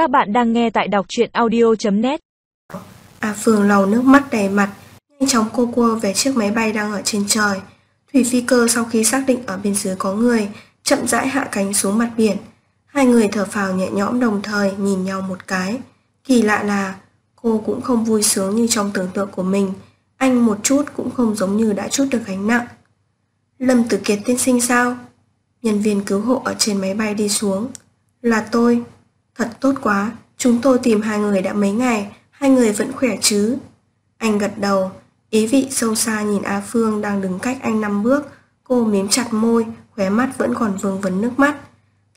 Các bạn đang nghe tại đọc truyện audio.net A à, Phương lau nước mắt đầy mặt, nhanh chóng cô cua về chiếc máy bay đang ở trên trời. Thủy phi cơ sau khi xác định ở bên dưới có người, chậm rãi hạ cánh xuống mặt biển. Hai người thở phào nhẹ nhõm đồng thời nhìn nhau một cái. Kỳ lạ là cô cũng không vui sướng như trong tưởng tượng của mình. Anh một chút cũng không giống như đã chút được gánh nặng. Lâm Tử Kiệt tiên sinh sao? Nhân viên cứu hộ ở trên máy bay đi xuống. Là tôi. Thật tốt quá, chúng tôi tìm hai người đã mấy ngày, hai người vẫn khỏe chứ. Anh gật đầu, ý vị sâu xa nhìn A Phương đang đứng cách anh năm bước, cô mím chặt môi, khóe mắt vẫn còn vương vấn nước mắt.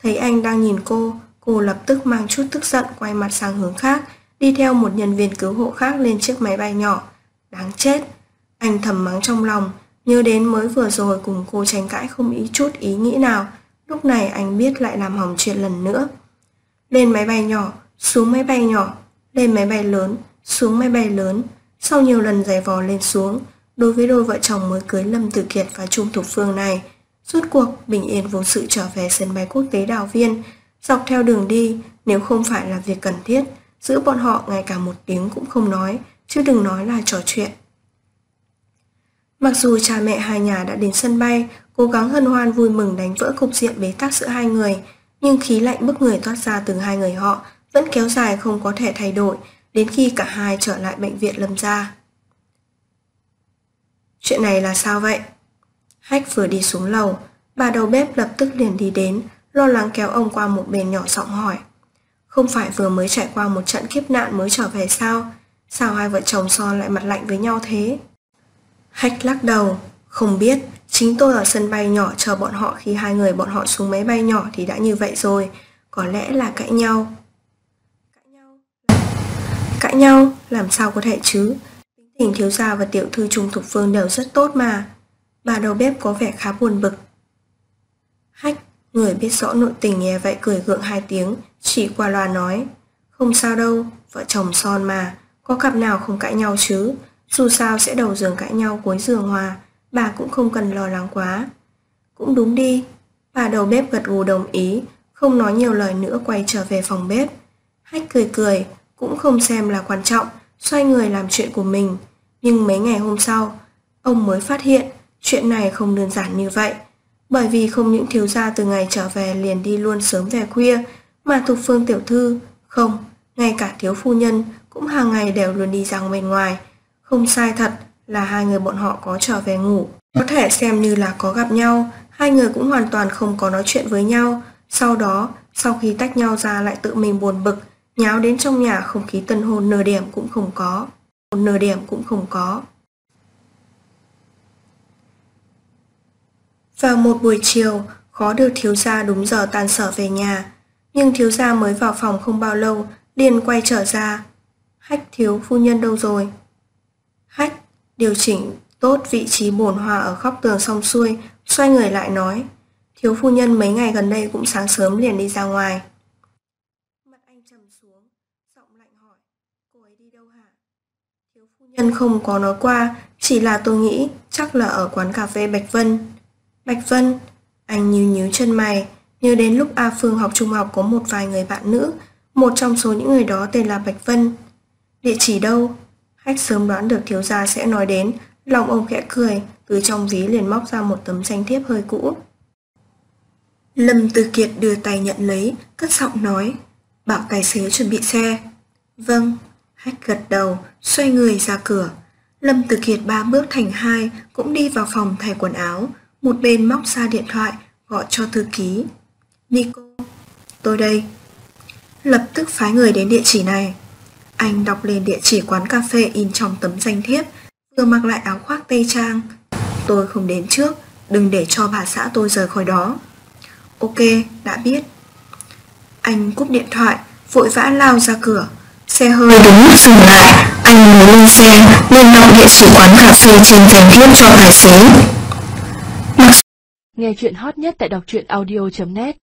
Thấy anh đang nhìn cô, cô lập tức mang chút tức giận quay mặt sang hướng khác, đi theo một nhân viên cứu hộ khác lên chiếc máy bay nhỏ. Đáng chết! Anh thầm mắng trong lòng, nhớ đến mới vừa rồi cùng cô tranh cãi không ý chút ý nghĩ nào. Lúc này anh biết lại làm hỏng chuyện lần nữa. Lên máy bay nhỏ, xuống máy bay nhỏ, lên máy bay lớn, xuống máy bay lớn. Sau nhiều lần giày vò lên xuống, đối với đôi vợ chồng mới cưới Lâm Tử Kiệt và Trung Thục Phương này, rút cuộc bình yên vô sự trở về sân bay quốc tế Đào Viên, dọc theo đường đi, nếu không phải là việc cần thiết, giữa bọn họ ngay cả một tiếng cũng không nói, chứ đừng nói là trò chuyện. Mặc dù cha mẹ hai nhà đã đến sân bay, cố gắng hân hoan vui mừng đánh vỡ cục diện bế tắc giữa hai người, nhưng khí lạnh bức người thoát ra từ hai người họ vẫn kéo dài không có thể thay đổi đến khi cả hai trở lại bệnh viện lâm gia. Chuyện này là sao vậy? Hách vừa đi xuống lầu, bà đầu bếp lập tức liền đi đến, lo lắng kéo ông qua một bên nhỏ giọng hỏi. Không phải vừa mới trải qua một trận kiếp nạn mới trở về sao? Sao hai vợ chồng son lại mặt lạnh với nhau thế? Hách lắc đầu, không biết, chính tôi ở sân bay nhỏ chờ bọn họ khi hai người bọn họ xuống máy bay nhỏ thì đã như vậy rồi, có lẽ là cãi nhau. Cãi nhau? Cãi nhau? Làm sao có thể chứ? Tính tình thiếu gia và tiểu thư Trung Thục Phương đều rất tốt mà. Bà đầu bếp có vẻ khá buồn bực. Hách, người biết rõ nội tình nghe vậy cười gượng hai tiếng, chỉ qua loa nói. Không sao đâu, vợ chồng son mà, có cặp nào không cãi nhau chứ, dù sao sẽ đầu giường cãi nhau cuối giường hòa, bà cũng không cần lo lắng quá. Cũng đúng đi, bà đầu bếp gật gù đồng ý, không nói nhiều lời nữa quay trở về phòng bếp. Hách cười cười, cũng không xem là quan trọng, xoay người làm chuyện của mình. Nhưng mấy ngày hôm sau, ông mới phát hiện chuyện này không đơn giản như vậy. Bởi vì không những thiếu gia từ ngày trở về liền đi luôn sớm về khuya, mà thuộc phương tiểu thư, không, ngay cả thiếu phu nhân cũng hàng ngày đều luôn đi ra bên ngoài. Không sai thật là hai người bọn họ có trở về ngủ. Có thể xem như là có gặp nhau, hai người cũng hoàn toàn không có nói chuyện với nhau. Sau đó, sau khi tách nhau ra lại tự mình buồn bực, nháo đến trong nhà không khí tân hôn nửa điểm cũng không có. Một nửa điểm cũng không có. Vào một buổi chiều, khó được thiếu gia đúng giờ tan sở về nhà. Nhưng thiếu gia mới vào phòng không bao lâu, liền quay trở ra. Hách thiếu phu nhân đâu rồi? Hách điều chỉnh tốt vị trí bồn hoa ở góc tường xong xuôi, xoay người lại nói. Thiếu phu nhân mấy ngày gần đây cũng sáng sớm liền đi ra ngoài. Mặt anh trầm xuống, giọng lạnh hỏi, cô ấy đi đâu hả? Thiếu phu nhân không có nói qua, chỉ là tôi nghĩ chắc là ở quán cà phê Bạch Vân. Bạch Vân, anh nhíu nhíu chân mày, nhớ đến lúc A Phương học trung học có một vài người bạn nữ, một trong số những người đó tên là Bạch Vân. Địa chỉ đâu? Hách sớm đoán được thiếu gia sẽ nói đến, lòng ông khẽ cười, từ trong ví liền móc ra một tấm danh thiếp hơi cũ. Lâm Từ Kiệt đưa tay nhận lấy, cất giọng nói, bảo tài xế chuẩn bị xe. Vâng, Hách gật đầu, xoay người ra cửa. Lâm Từ Kiệt ba bước thành hai, cũng đi vào phòng thay quần áo, một bên móc ra điện thoại, gọi cho thư ký. Nico, tôi đây. Lập tức phái người đến địa chỉ này. Anh đọc lên địa chỉ quán cà phê in trong tấm danh thiếp, vừa mặc lại áo khoác tây trang. Tôi không đến trước, đừng để cho bà xã tôi rời khỏi đó. Ok, đã biết. Anh cúp điện thoại, vội vã lao ra cửa. Xe hơi đúng lúc dừng lại, anh ngồi lên xe, lên đọc địa chỉ quán cà phê trên danh thiếp cho tài xế. Nghe chuyện hot nhất tại đọc truyện audio.net